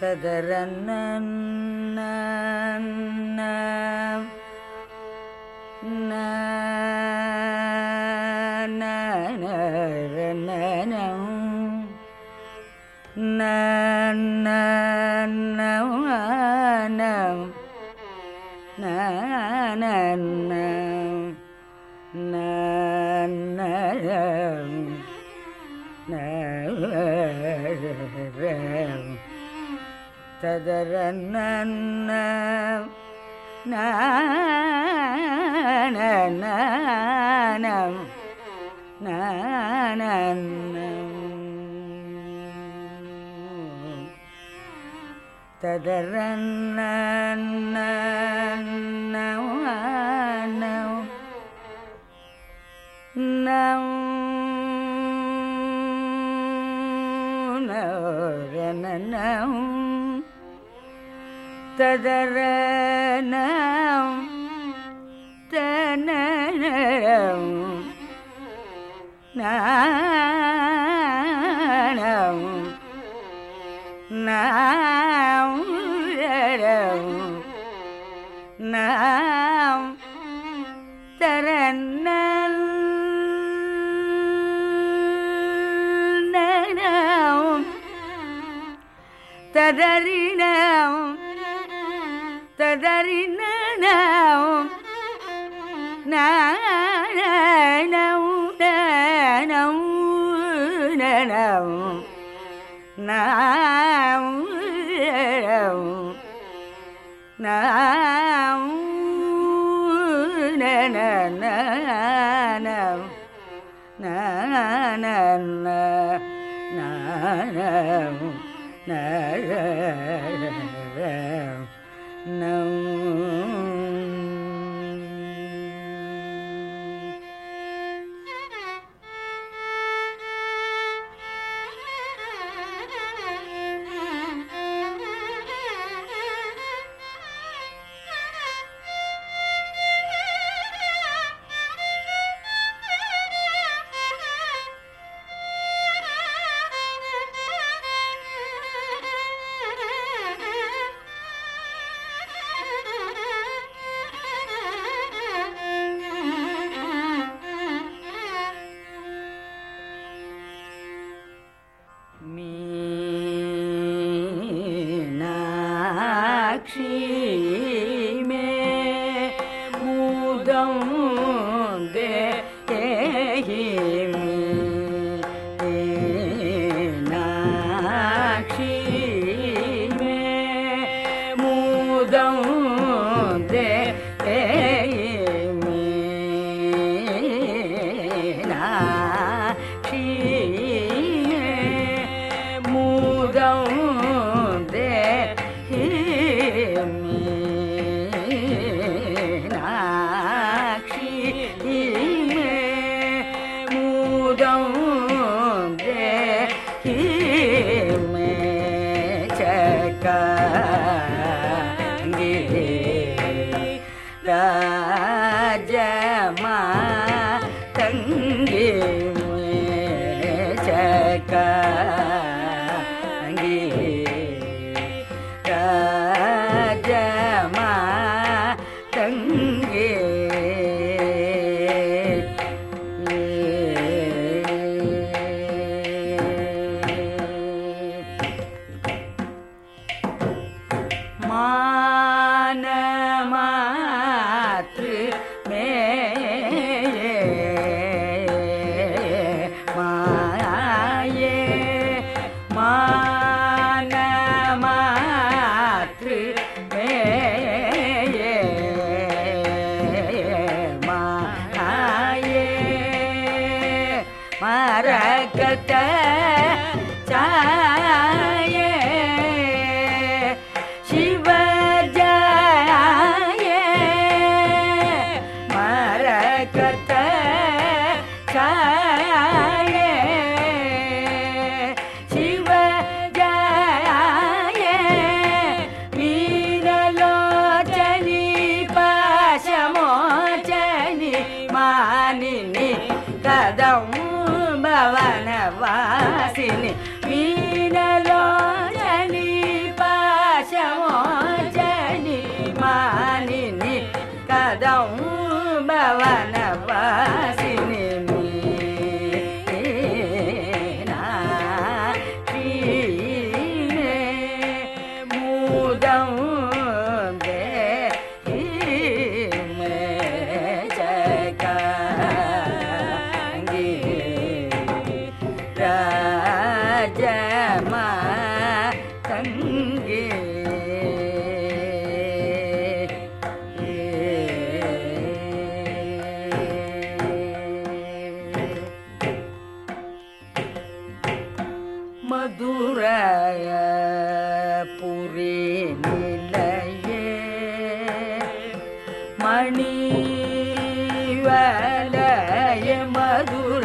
ತದರನ್ನ na ತದರ ನನ್ನ ನಾನಂ ನಾನನ್ನ ತದರನ್ನ no, no, no, no. തദരനം തനരം നാണം നാം നാം തരന്നൽ തദരിന no ीमे ಮಾನಿನಿ ಕದಂ ಭವನವಾಸಿನಿ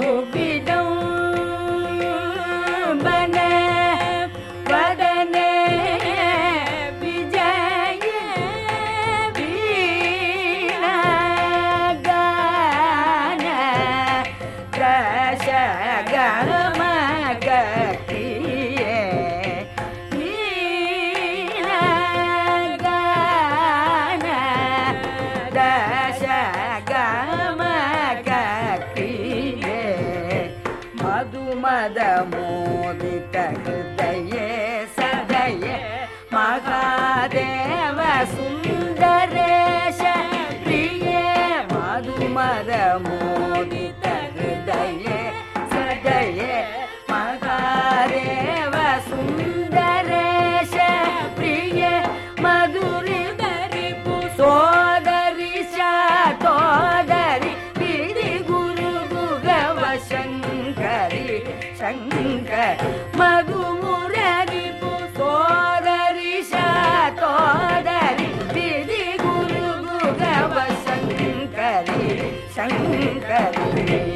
Senhor. ಮಧು ಮದ ಮೋದಿತ ಹೃದಯ ಸದಯ ಮಹಾದೇವ ಸುಂದರೇಶ ಪ್ರಿಯ ಮಧುರಿ ದರಿಪು ಸೋದರಿ ಶಾತೋದರಿ ಬಿಡಿ ಗುರು ಗುಗವ ಶಂಕರಿ ಶಂಕರ ಮಧು ಮುರರಿಪು ಸೋದರಿ quero.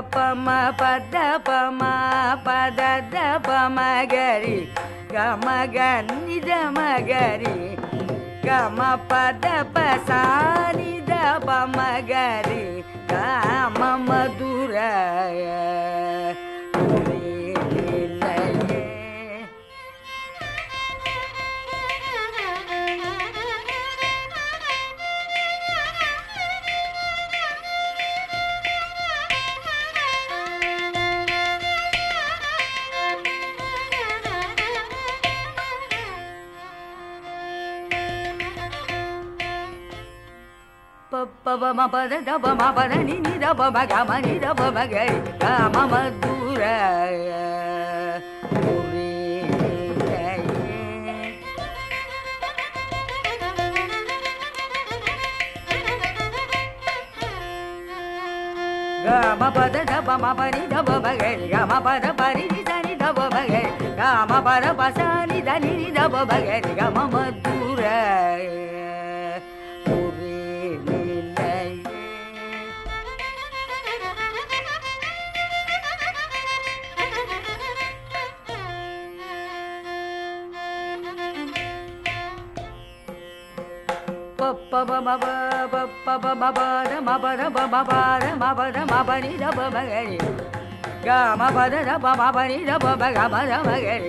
पद पमा दपमागरि कगानि दरि कदा पारि ध मरि कदुर ಪಮ ಪದ ದಬ ಮ ಪದ ನಿ ನಿ ದಬ ಮ ಗ ಮ ನಿ ದಬ ಮ ಗ ರಿ ಗ ಮ ಮ ದೂರ ಗ ಮ ಪದ ದಬ ಮ ಪ ನಿ ದಬ ಮ ಗ ರಿ ಗ ಮ ಪದ ಪ ರಿ ನಿ ಸ ನಿ ದಬ ಮ ಗ ರಿ ಗ ಮ ಪದ ಪ ಸ ನಿ ದ ನಿ ನಿ ದಬ ಮ ಗ ರಿ ಗ ಮ ಮ பப்ப பம பப்ப பம பத மபத பம பத மபத மபனி தப மகரி கம பத தப மபனி தப கம மகரி